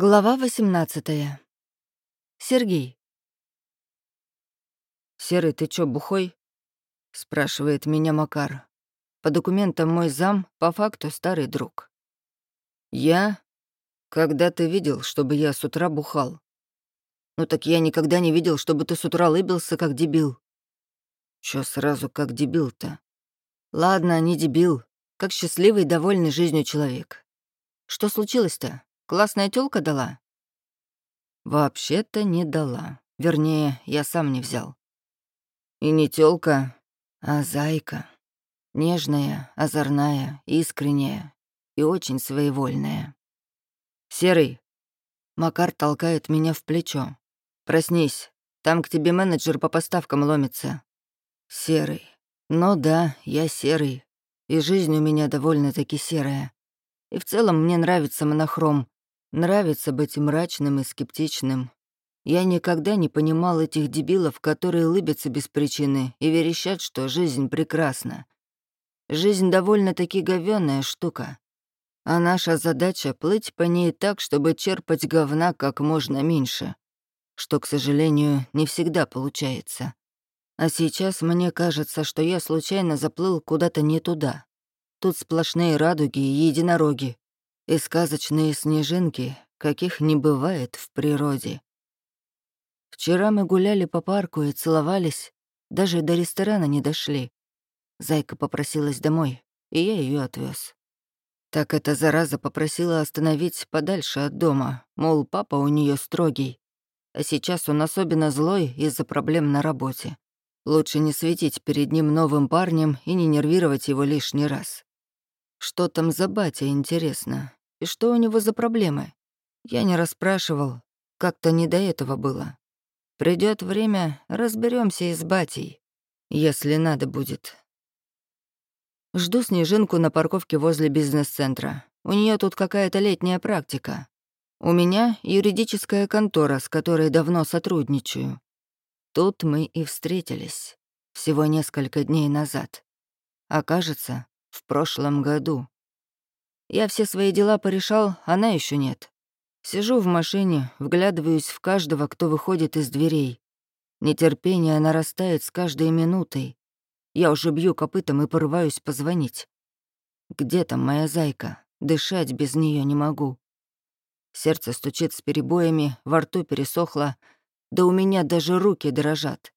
Глава 18. Сергей. «Серый, ты чё, бухой?» — спрашивает меня Макар. По документам мой зам, по факту старый друг. «Я? Когда ты видел, чтобы я с утра бухал?» «Ну так я никогда не видел, чтобы ты с утра лыбился, как дебил». «Чё сразу как дебил-то?» «Ладно, не дебил, как счастливый довольный жизнью человек. Что случилось-то?» Классная тёлка дала?» «Вообще-то не дала. Вернее, я сам не взял. И не тёлка, а зайка. Нежная, озорная, искренняя и очень своевольная. «Серый!» Макар толкает меня в плечо. «Проснись, там к тебе менеджер по поставкам ломится». «Серый. Ну да, я серый. И жизнь у меня довольно-таки серая. И в целом мне нравится монохром, Нравится быть мрачным и скептичным. Я никогда не понимал этих дебилов, которые улыбятся без причины и верещат, что жизнь прекрасна. Жизнь довольно-таки говёная штука. А наша задача — плыть по ней так, чтобы черпать говна как можно меньше. Что, к сожалению, не всегда получается. А сейчас мне кажется, что я случайно заплыл куда-то не туда. Тут сплошные радуги и единороги, и сказочные снежинки, каких не бывает в природе. Вчера мы гуляли по парку и целовались, даже до ресторана не дошли. Зайка попросилась домой, и я ее отвез. Так эта зараза попросила остановить подальше от дома, мол, папа у нее строгий, а сейчас он особенно злой из-за проблем на работе. Лучше не светить перед ним новым парнем и не нервировать его лишний раз. Что там за батя, интересно? И что у него за проблемы? Я не расспрашивал. Как-то не до этого было. Придет время, разберемся и с батей. Если надо будет. Жду Снежинку на парковке возле бизнес-центра. У нее тут какая-то летняя практика. У меня юридическая контора, с которой давно сотрудничаю. Тут мы и встретились. Всего несколько дней назад. А кажется, в прошлом году. Я все свои дела порешал, она еще нет. Сижу в машине, вглядываюсь в каждого, кто выходит из дверей. Нетерпение нарастает с каждой минутой. Я уже бью копытом и порываюсь позвонить. Где там моя зайка? Дышать без нее не могу. Сердце стучит с перебоями, во рту пересохло, да у меня даже руки дрожат.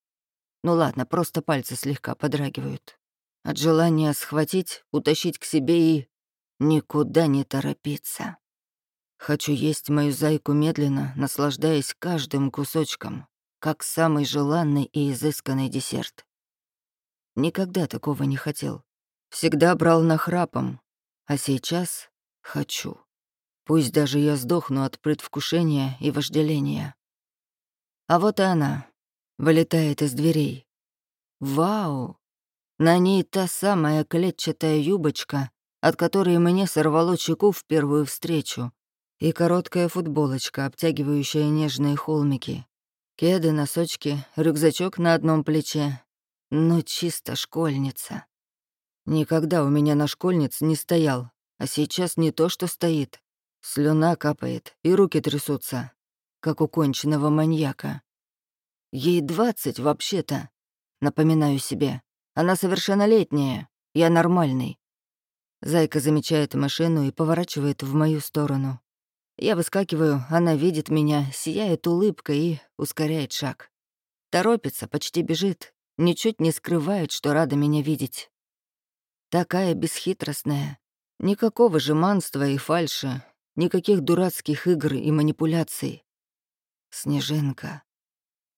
Ну ладно, просто пальцы слегка подрагивают. От желания схватить, утащить к себе и Никуда не торопиться. Хочу есть мою зайку медленно, наслаждаясь каждым кусочком, как самый желанный и изысканный десерт. Никогда такого не хотел. Всегда брал нахрапом, а сейчас хочу. Пусть даже я сдохну от предвкушения и вожделения. А вот и она, вылетает из дверей. Вау! На ней та самая клетчатая юбочка, от которой мне сорвало чеку в первую встречу, и короткая футболочка, обтягивающая нежные холмики, кеды, носочки, рюкзачок на одном плече. Ну, чисто школьница. Никогда у меня на школьниц не стоял, а сейчас не то, что стоит. Слюна капает, и руки трясутся, как у конченного маньяка. Ей двадцать вообще-то, напоминаю себе. Она совершеннолетняя, я нормальный. Зайка замечает машину и поворачивает в мою сторону. Я выскакиваю, она видит меня, сияет улыбкой и ускоряет шаг. Торопится, почти бежит, ничуть не скрывает, что рада меня видеть. Такая бесхитростная. Никакого жеманства и фальши, никаких дурацких игр и манипуляций. Снежинка.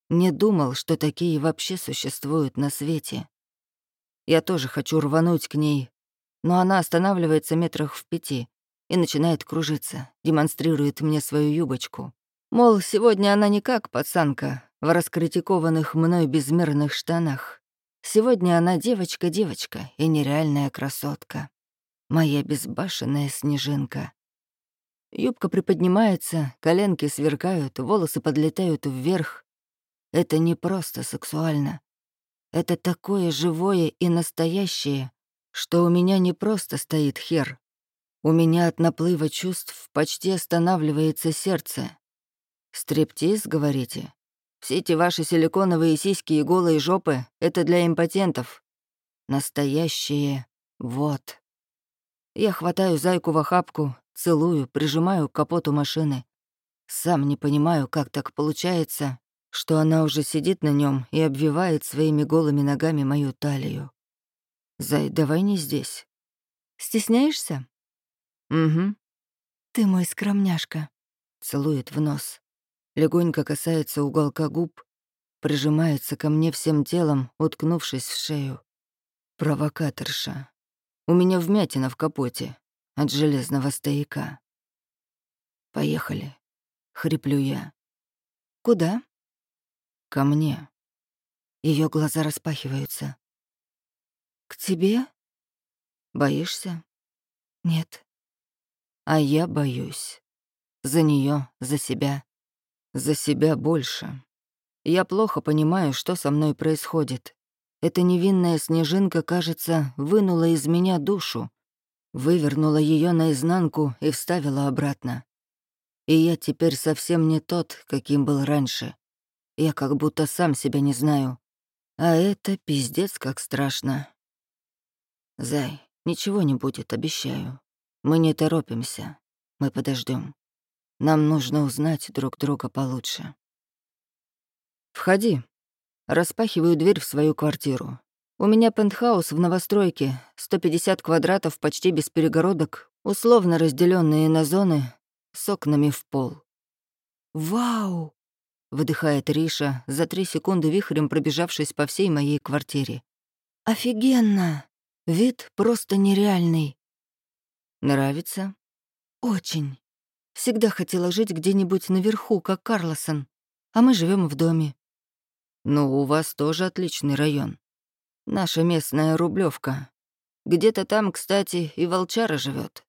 Не думал, что такие вообще существуют на свете. Я тоже хочу рвануть к ней, но она останавливается метрах в пяти и начинает кружиться, демонстрирует мне свою юбочку. Мол, сегодня она не как пацанка в раскритикованных мной безмерных штанах. Сегодня она девочка-девочка и нереальная красотка. Моя безбашенная снежинка. Юбка приподнимается, коленки сверкают, волосы подлетают вверх. Это не просто сексуально. Это такое живое и настоящее, что у меня не просто стоит хер. У меня от наплыва чувств почти останавливается сердце. Стриптиз, говорите? Все эти ваши силиконовые сиськи и голые жопы — это для импотентов. Настоящие вот. Я хватаю зайку в охапку, целую, прижимаю к капоту машины. Сам не понимаю, как так получается, что она уже сидит на нем и обвивает своими голыми ногами мою талию. «Зай, давай не здесь». «Стесняешься?» «Угу». «Ты мой скромняшка», — целует в нос. Легонько касается уголка губ, прижимается ко мне всем телом, уткнувшись в шею. Провокаторша. У меня вмятина в капоте от железного стояка. «Поехали», — хриплю я. «Куда?» «Ко мне». Ее глаза распахиваются. «К тебе?» «Боишься?» «Нет». «А я боюсь. За нее, за себя. За себя больше. Я плохо понимаю, что со мной происходит. Эта невинная снежинка, кажется, вынула из меня душу, вывернула ее наизнанку и вставила обратно. И я теперь совсем не тот, каким был раньше. Я как будто сам себя не знаю. А это пиздец как страшно. Зай, ничего не будет, обещаю. Мы не торопимся. Мы подождем. Нам нужно узнать друг друга получше. Входи. Распахиваю дверь в свою квартиру. У меня пентхаус в новостройке, 150 квадратов почти без перегородок, условно разделенные на зоны, с окнами в пол. «Вау!» выдыхает Риша, за три секунды вихрем пробежавшись по всей моей квартире. «Офигенно! Вид просто нереальный». «Нравится?» «Очень. Всегда хотела жить где-нибудь наверху, как Карлосон. А мы живем в доме». «Ну, у вас тоже отличный район. Наша местная Рублевка. Где-то там, кстати, и волчара живет.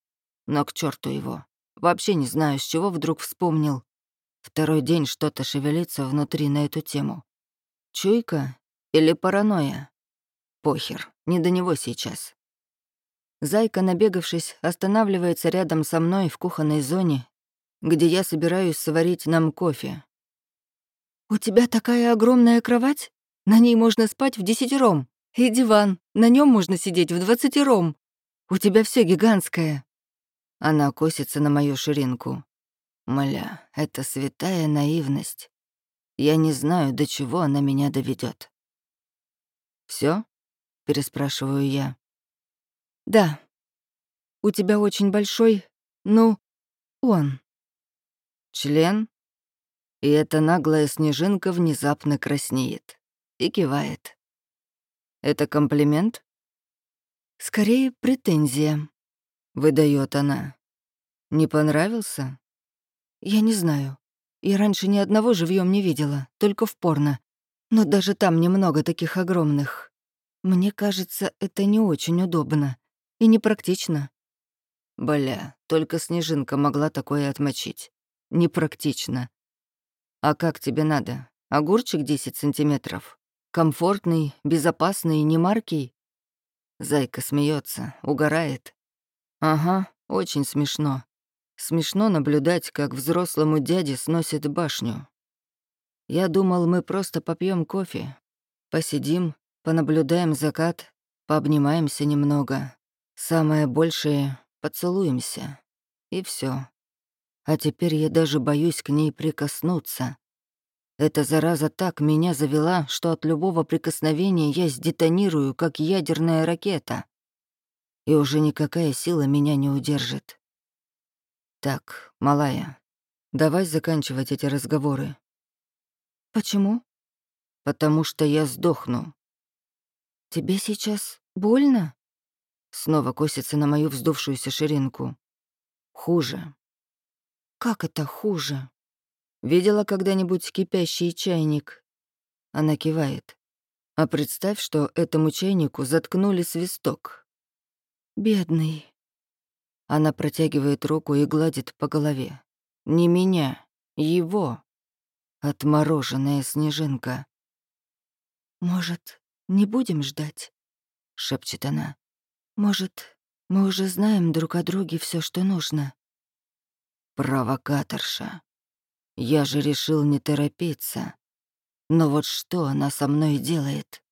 Но к черту его. Вообще не знаю, с чего вдруг вспомнил. Второй день что-то шевелится внутри на эту тему. Чуйка или паранойя? Похер, не до него сейчас. Зайка, набегавшись, останавливается рядом со мной в кухонной зоне, где я собираюсь сварить нам кофе. «У тебя такая огромная кровать? На ней можно спать в десятером. И диван, на нем можно сидеть в двадцатером. У тебя все гигантское». Она косится на мою ширинку. Мля, это святая наивность. Я не знаю, до чего она меня доведет. Все? Переспрашиваю я. Да. У тебя очень большой, ну, он. Член? И эта наглая снежинка внезапно краснеет и кивает. Это комплимент? Скорее, претензия. Выдает она. Не понравился? Я не знаю. Я раньше ни одного живьем не видела, только в порно. Но даже там немного таких огромных. Мне кажется, это не очень удобно и непрактично. Бля, только снежинка могла такое отмочить. Непрактично. А как тебе надо? Огурчик 10 сантиметров? Комфортный, безопасный, не маркий? Зайка смеется, угорает. Ага, очень смешно. Смешно наблюдать, как взрослому дяде сносит башню. Я думал, мы просто попьем кофе, посидим, понаблюдаем закат, пообнимаемся немного. Самое большее — поцелуемся. И все. А теперь я даже боюсь к ней прикоснуться. Эта зараза так меня завела, что от любого прикосновения я сдетонирую, как ядерная ракета. И уже никакая сила меня не удержит. «Так, малая, давай заканчивать эти разговоры». «Почему?» «Потому что я сдохну». «Тебе сейчас больно?» Снова косится на мою вздувшуюся ширинку. «Хуже». «Как это хуже?» «Видела когда-нибудь кипящий чайник?» Она кивает. «А представь, что этому чайнику заткнули свисток». «Бедный». Она протягивает руку и гладит по голове. Не меня, его. Отмороженная снежинка. «Может, не будем ждать?» — шепчет она. «Может, Мы уже знаем друг о друге все, что нужно. Провокаторша. Я же решил не торопиться. Но вот что она со мной делает?